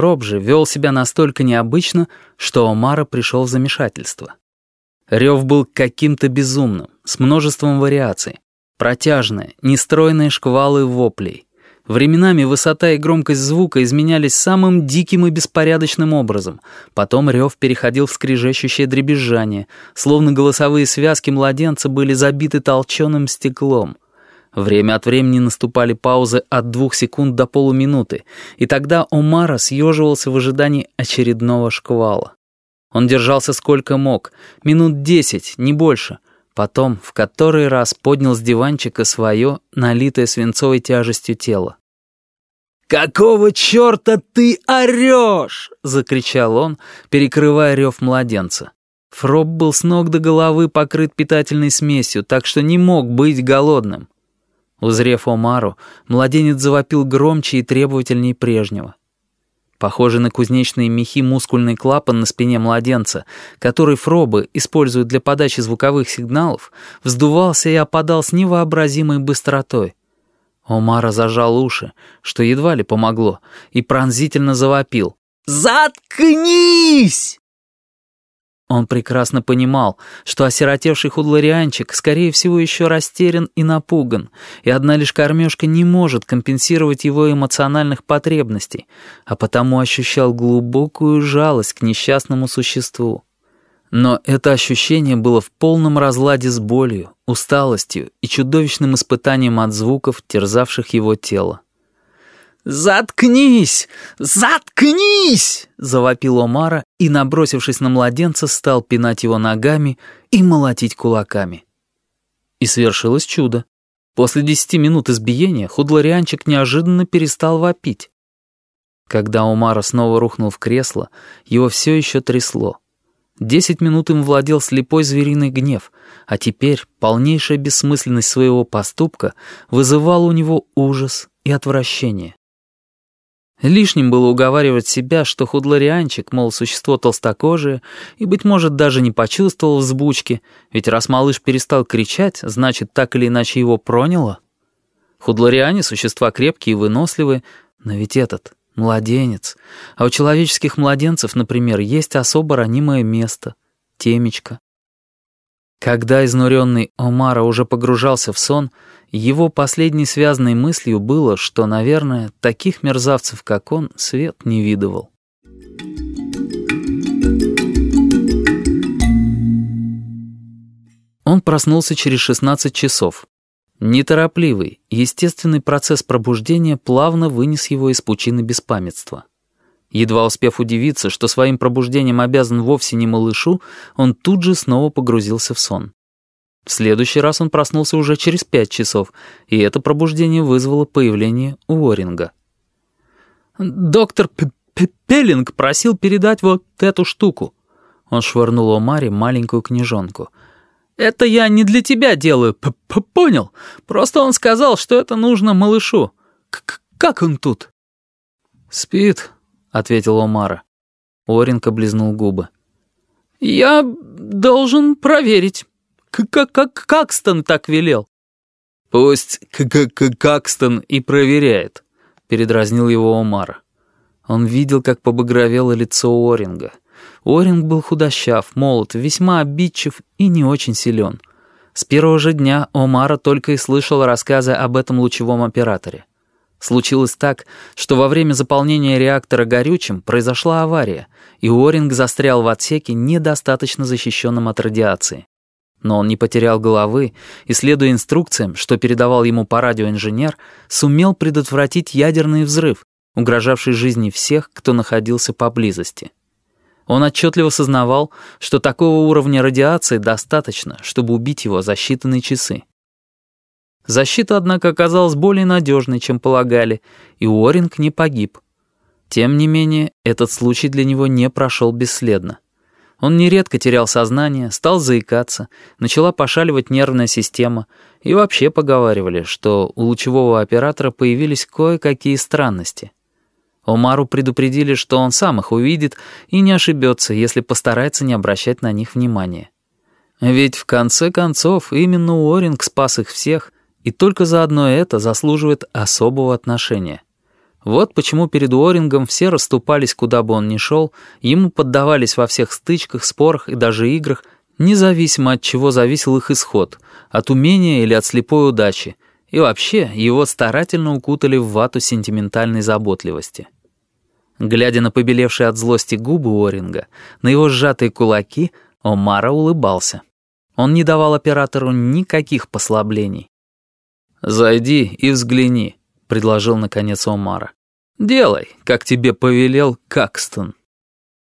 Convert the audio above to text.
Фроб же вел себя настолько необычно, что Омара пришел в замешательство. Рев был каким-то безумным, с множеством вариаций. Протяжные, нестройные шквалы воплей. Временами высота и громкость звука изменялись самым диким и беспорядочным образом. Потом рев переходил в скрежещущее дребезжание, словно голосовые связки младенца были забиты толченым стеклом. Время от времени наступали паузы от двух секунд до полуминуты, и тогда Омара съеживался в ожидании очередного шквала. Он держался сколько мог, минут десять, не больше. Потом в который раз поднял с диванчика свое, налитое свинцовой тяжестью тело. «Какого черта ты орешь?» — закричал он, перекрывая рев младенца. Фроб был с ног до головы покрыт питательной смесью, так что не мог быть голодным. Узрев Омару, младенец завопил громче и требовательней прежнего. Похожий на кузнечные мехи мускульный клапан на спине младенца, который фробы используют для подачи звуковых сигналов, вздувался и опадал с невообразимой быстротой. Омара зажал уши, что едва ли помогло, и пронзительно завопил. «Заткнись!» Он прекрасно понимал, что осиротевший худларианчик, скорее всего, еще растерян и напуган, и одна лишь кормежка не может компенсировать его эмоциональных потребностей, а потому ощущал глубокую жалость к несчастному существу. Но это ощущение было в полном разладе с болью, усталостью и чудовищным испытанием от звуков, терзавших его тело. «Заткнись! Заткнись!» — завопил Омара и, набросившись на младенца, стал пинать его ногами и молотить кулаками. И свершилось чудо. После десяти минут избиения худларианчик неожиданно перестал вопить. Когда Омара снова рухнул в кресло, его все еще трясло. Десять минут им владел слепой звериный гнев, а теперь полнейшая бессмысленность своего поступка вызывала у него ужас и отвращение. Лишним было уговаривать себя, что худларианчик, мол, существо толстокожее, и, быть может, даже не почувствовал взбучки, ведь раз малыш перестал кричать, значит, так или иначе его проняло. Худлариане — существа крепкие и выносливые, но ведь этот — младенец. А у человеческих младенцев, например, есть особо ранимое место — темечко. Когда изнуренный Омара уже погружался в сон, его последней связанной мыслью было, что, наверное, таких мерзавцев, как он, свет не видывал. Он проснулся через 16 часов. Неторопливый, естественный процесс пробуждения плавно вынес его из пучины беспамятства. Едва успев удивиться, что своим пробуждением обязан вовсе не малышу, он тут же снова погрузился в сон. В следующий раз он проснулся уже через пять часов, и это пробуждение вызвало появление Уоринга. «Доктор П -п Пеллинг просил передать вот эту штуку». Он швырнул Омаре маленькую книжонку. «Это я не для тебя делаю, п -п понял? Просто он сказал, что это нужно малышу. К как он тут?» «Спит», — ответил Омара. Оринг облизнул губы. «Я должен проверить. Как как Какстон так велел?» «Пусть к -к Какстон и проверяет», — передразнил его Омара. Он видел, как побагровело лицо Оринга. Оринг был худощав, молод, весьма обидчив и не очень силен. С первого же дня Омара только и слышал рассказы об этом лучевом операторе. Случилось так, что во время заполнения реактора горючим произошла авария, и Уоринг застрял в отсеке, недостаточно защищенном от радиации. Но он не потерял головы и, следуя инструкциям, что передавал ему по радио инженер, сумел предотвратить ядерный взрыв, угрожавший жизни всех, кто находился поблизости. Он отчетливо сознавал, что такого уровня радиации достаточно, чтобы убить его за считанные часы. Защита, однако, оказалась более надежной, чем полагали, и Уоринг не погиб. Тем не менее, этот случай для него не прошел бесследно. Он нередко терял сознание, стал заикаться, начала пошаливать нервная система, и вообще поговаривали, что у лучевого оператора появились кое-какие странности. Омару предупредили, что он сам их увидит и не ошибется, если постарается не обращать на них внимания. Ведь в конце концов именно Уоринг спас их всех — и только за одно это заслуживает особого отношения. Вот почему перед Уоррингом все расступались, куда бы он ни шел, ему поддавались во всех стычках, спорах и даже играх, независимо от чего зависел их исход, от умения или от слепой удачи, и вообще его старательно укутали в вату сентиментальной заботливости. Глядя на побелевшие от злости губы Уорринга, на его сжатые кулаки, Омара улыбался. Он не давал оператору никаких послаблений. «Зайди и взгляни», — предложил наконец Омара. «Делай, как тебе повелел Какстон».